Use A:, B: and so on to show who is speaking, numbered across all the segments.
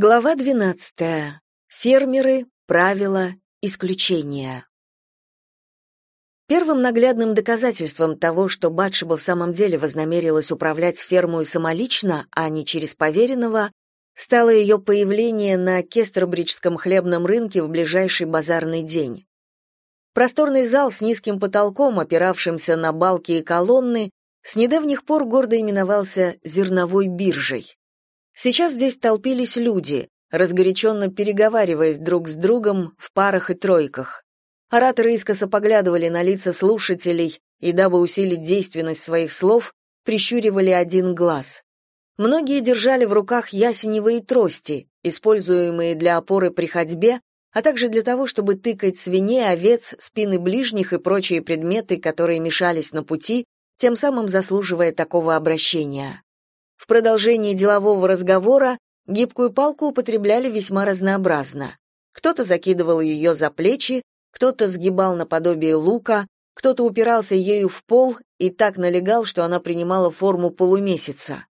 A: Глава 12. Фермеры, правила, исключения. Первым наглядным доказательством того, что Батшеба в самом деле вознамерилась управлять фермой самолично, а не через поверенного, стало ее появление на Кестербриджском хлебном рынке в ближайший базарный день. Просторный зал с низким потолком, опиравшимся на балки и колонны, с недавних пор гордо именовался «зерновой биржей». Сейчас здесь толпились люди, разгоряченно переговариваясь друг с другом в парах и тройках. Ораторы искоса поглядывали на лица слушателей и, дабы усилить действенность своих слов, прищуривали один глаз. Многие держали в руках ясеневые трости, используемые для опоры при ходьбе, а также для того, чтобы тыкать свиней, овец, спины ближних и прочие предметы, которые мешались на пути, тем самым заслуживая такого обращения. В продолжении делового разговора гибкую палку употребляли весьма разнообразно. Кто-то закидывал ее за плечи, кто-то сгибал наподобие лука, кто-то упирался ею в пол и так налегал, что она принимала форму полумесяца.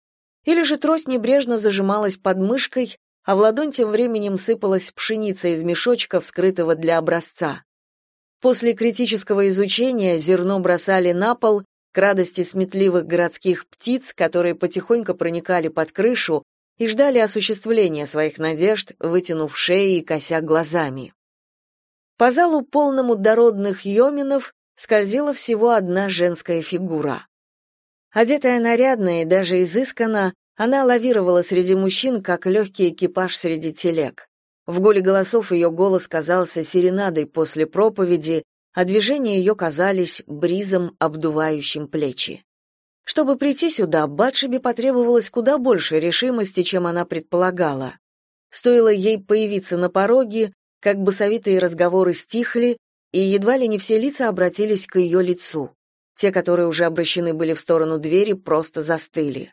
A: Или же трость небрежно зажималась под мышкой, а в ладонь тем временем сыпалась пшеница из мешочка, вскрытого для образца. После критического изучения зерно бросали на пол к радости сметливых городских птиц, которые потихоньку проникали под крышу и ждали осуществления своих надежд, вытянув шеи и кося глазами. По залу, полному дородных йоминов, скользила всего одна женская фигура. Одетая нарядно и даже изысканно, она лавировала среди мужчин, как легкий экипаж среди телег. В гуле голосов ее голос казался серенадой после проповеди, а движения ее казались бризом, обдувающим плечи. Чтобы прийти сюда, Батшебе потребовалось куда больше решимости, чем она предполагала. Стоило ей появиться на пороге, как басовитые разговоры стихли, и едва ли не все лица обратились к ее лицу. Те, которые уже обращены были в сторону двери, просто застыли.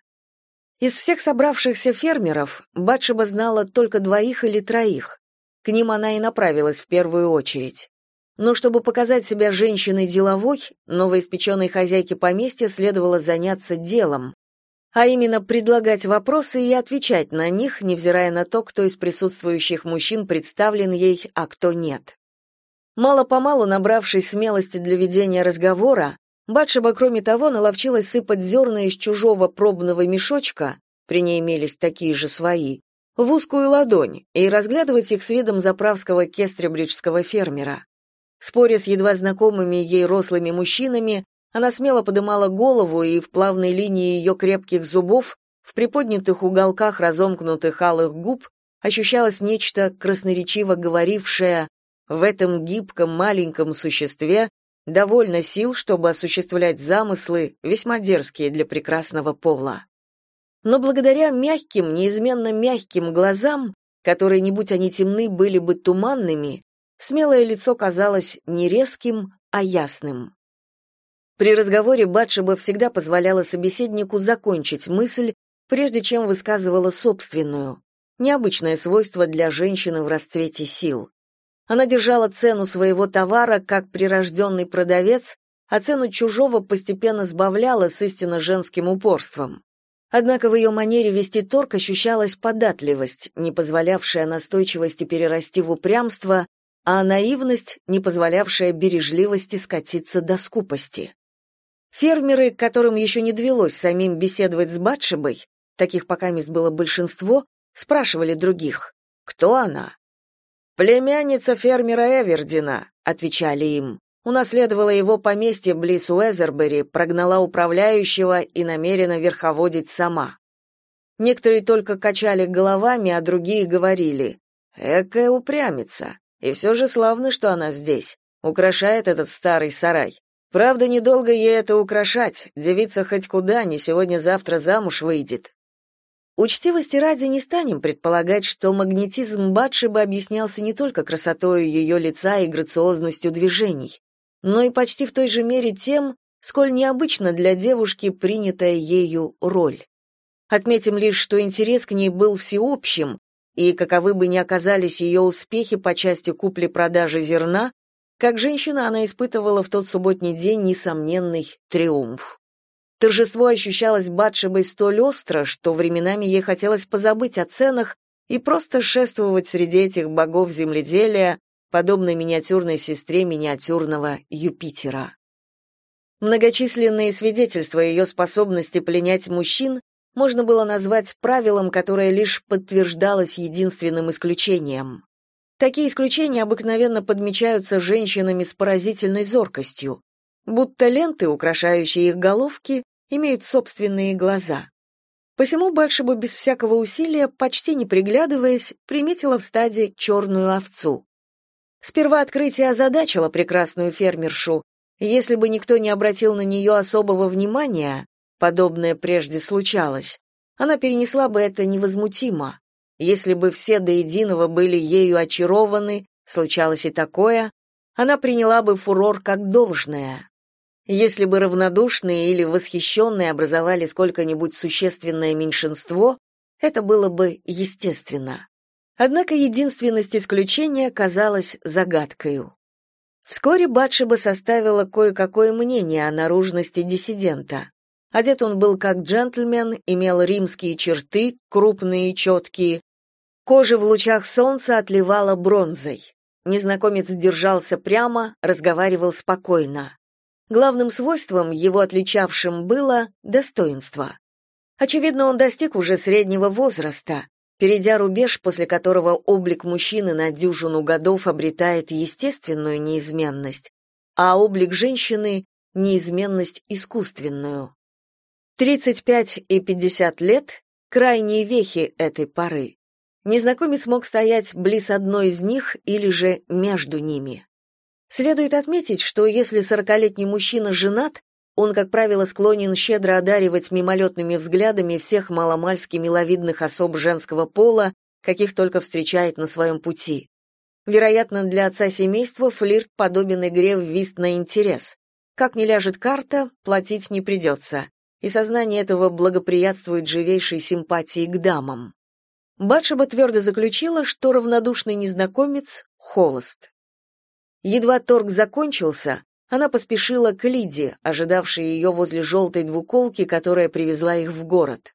A: Из всех собравшихся фермеров Батшеба знала только двоих или троих. К ним она и направилась в первую очередь. Но чтобы показать себя женщиной деловой, новоиспеченной хозяйке поместья следовало заняться делом, а именно предлагать вопросы и отвечать на них, невзирая на то, кто из присутствующих мужчин представлен ей, а кто нет. Мало-помалу набравшись смелости для ведения разговора, Батшеба, кроме того, наловчилась сыпать зерна из чужого пробного мешочка, при ней имелись такие же свои, в узкую ладонь и разглядывать их с видом заправского кестребриджского фермера. Споря с едва знакомыми ей рослыми мужчинами, она смело подымала голову, и в плавной линии ее крепких зубов, в приподнятых уголках разомкнутых алых губ, ощущалось нечто красноречиво говорившее «в этом гибком маленьком существе довольно сил, чтобы осуществлять замыслы, весьма дерзкие для прекрасного пола». Но благодаря мягким, неизменно мягким глазам, которые, не будь они темны, были бы туманными, Смелое лицо казалось не резким, а ясным. При разговоре Батшеба всегда позволяла собеседнику закончить мысль, прежде чем высказывала собственную, необычное свойство для женщины в расцвете сил. Она держала цену своего товара как прирожденный продавец, а цену чужого постепенно сбавляла с истинно женским упорством. Однако в ее манере вести торг ощущалась податливость, не позволявшая настойчивости перерасти в упрямство, а наивность, не позволявшая бережливости скатиться до скупости. Фермеры, которым еще не довелось самим беседовать с Батшебой, таких пока мест было большинство, спрашивали других, кто она. «Племянница фермера Эвердина», — отвечали им. Унаследовала его поместье близ Уэзербери, прогнала управляющего и намерена верховодить сама. Некоторые только качали головами, а другие говорили, «Экая упрямица, и все же славно, что она здесь, украшает этот старый сарай. Правда, недолго ей это украшать, девица хоть куда, не сегодня-завтра замуж выйдет. Учтивости ради не станем предполагать, что магнетизм Батшеба объяснялся не только красотой ее лица и грациозностью движений, но и почти в той же мере тем, сколь необычно для девушки принятая ею роль. Отметим лишь, что интерес к ней был всеобщим, и каковы бы ни оказались ее успехи по части купли-продажи зерна, как женщина она испытывала в тот субботний день несомненный триумф. Торжество ощущалось Батшебой столь остро, что временами ей хотелось позабыть о ценах и просто шествовать среди этих богов земледелия, подобно миниатюрной сестре миниатюрного Юпитера. Многочисленные свидетельства ее способности пленять мужчин можно было назвать правилом, которое лишь подтверждалось единственным исключением. Такие исключения обыкновенно подмечаются женщинами с поразительной зоркостью, будто ленты, украшающие их головки, имеют собственные глаза. Посему Батшеба без всякого усилия, почти не приглядываясь, приметила в стаде черную овцу. Сперва открытие озадачило прекрасную фермершу, если бы никто не обратил на нее особого внимания, подобное прежде случалось, она перенесла бы это невозмутимо. Если бы все до единого были ею очарованы, случалось и такое, она приняла бы фурор как должное. Если бы равнодушные или восхищенные образовали сколько-нибудь существенное меньшинство, это было бы естественно. Однако единственность исключения казалась загадкою. Вскоре Батшеба составила кое-какое мнение о наружности диссидента. Одет он был как джентльмен, имел римские черты, крупные и четкие. Кожа в лучах солнца отливала бронзой. Незнакомец держался прямо, разговаривал спокойно. Главным свойством, его отличавшим, было достоинство. Очевидно, он достиг уже среднего возраста, перейдя рубеж, после которого облик мужчины на дюжину годов обретает естественную неизменность, а облик женщины — неизменность искусственную. 35 и 50 лет — крайние вехи этой поры. Незнакомец мог стоять близ одной из них или же между ними. Следует отметить, что если сорокалетний мужчина женат, он, как правило, склонен щедро одаривать мимолетными взглядами всех маломальски миловидных особ женского пола, каких только встречает на своем пути. Вероятно, для отца семейства флирт подобен игре в вист на интерес. Как не ляжет карта, платить не придется, и сознание этого благоприятствует живейшей симпатии к дамам. Батшеба твердо заключила, что равнодушный незнакомец холост. Едва торг закончился, она поспешила к Лиде, ожидавшей ее возле желтой двуколки, которая привезла их в город.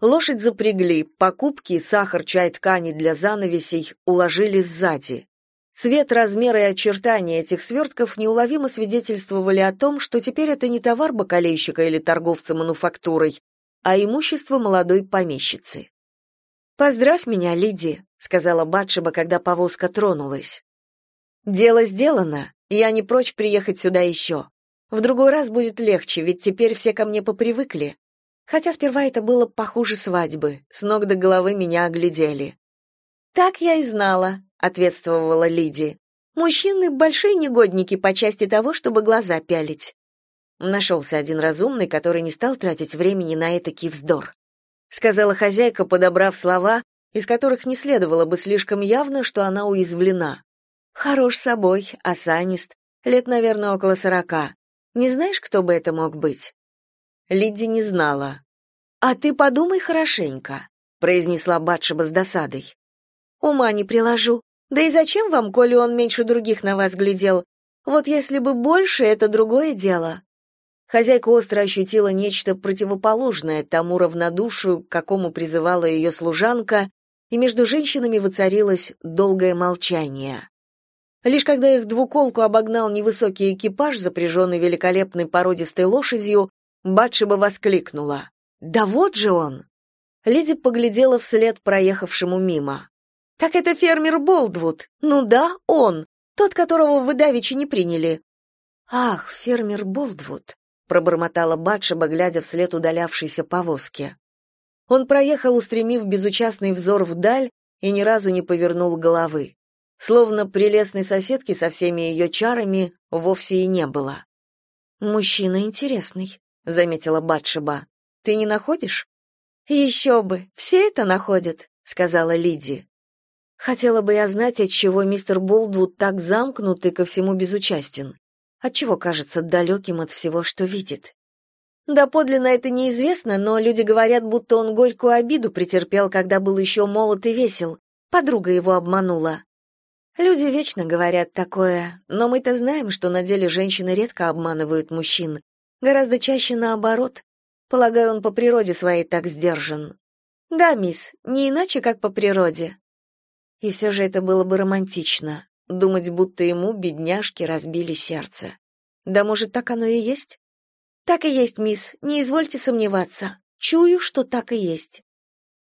A: Лошадь запрягли, покупки, сахар, чай, ткани для занавесей уложили сзади. Цвет, размеры и очертания этих свертков неуловимо свидетельствовали о том, что теперь это не товар бакалейщика или торговца мануфактурой, а имущество молодой помещицы. «Поздравь меня, Лиди», — сказала Батшеба, когда повозка тронулась. «Дело сделано. Я не прочь приехать сюда еще. В другой раз будет легче, ведь теперь все ко мне попривыкли. Хотя сперва это было похуже свадьбы, с ног до головы меня оглядели. «Так я и знала», — ответствовала Лиди. «Мужчины — большие негодники по части того, чтобы глаза пялить». Нашелся один разумный, который не стал тратить времени на этакий вздор. Сказала хозяйка, подобрав слова, из которых не следовало бы слишком явно, что она уязвлена. Хорош собой, осанист, лет, наверное, около сорока. Не знаешь, кто бы это мог быть? Лидди не знала. А ты подумай хорошенько, произнесла Батшеба с досадой. Ума не приложу. Да и зачем вам, коли он меньше других на вас глядел? Вот если бы больше, это другое дело. Хозяйка остро ощутила нечто противоположное тому равнодушию, к какому призывала ее служанка, и между женщинами воцарилось долгое молчание. Лишь когда их двуколку обогнал невысокий экипаж, запряженный великолепной породистой лошадью, Батшеба воскликнула. «Да вот же он!» Леди поглядела вслед проехавшему мимо. «Так это фермер Болдвуд! Ну да, он! Тот, которого вы давеча не приняли!» «Ах, фермер Болдвуд!» — пробормотала Батшеба, глядя вслед удалявшейся повозки. Он проехал, устремив безучастный взор вдаль, и ни разу не повернул головы словно прелестной соседки со всеми ее чарами вовсе и не было. «Мужчина интересный», — заметила Батшеба. «Ты не находишь?» «Еще бы, все это находят», — сказала Лиди. «Хотела бы я знать, от чего мистер Болдвуд так замкнут и ко всему безучастен. Отчего кажется далеким от всего, что видит. Да подлинно это неизвестно, но люди говорят, будто он горькую обиду претерпел, когда был еще молод и весел. Подруга его обманула. Люди вечно говорят такое, но мы-то знаем, что на деле женщины редко обманывают мужчин. Гораздо чаще наоборот. Полагаю, он по природе своей так сдержан. Да, мисс, не иначе, как по природе. И все же это было бы романтично, думать, будто ему, бедняжки, разбили сердце. Да, может, так оно и есть? Так и есть, мисс, не извольте сомневаться. Чую, что так и есть.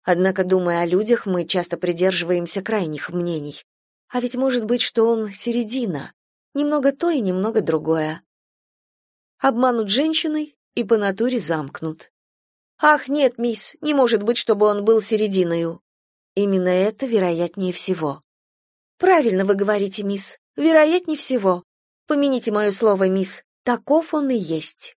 A: Однако, думая о людях, мы часто придерживаемся крайних мнений. А ведь может быть, что он середина, немного то и немного другое. Обманут женщиной и по натуре замкнут. Ах, нет, мисс, не может быть, чтобы он был серединою. Именно это вероятнее всего. Правильно вы говорите, мисс. Вероятнее всего. Помяните мое слово, мисс. Таков он и есть.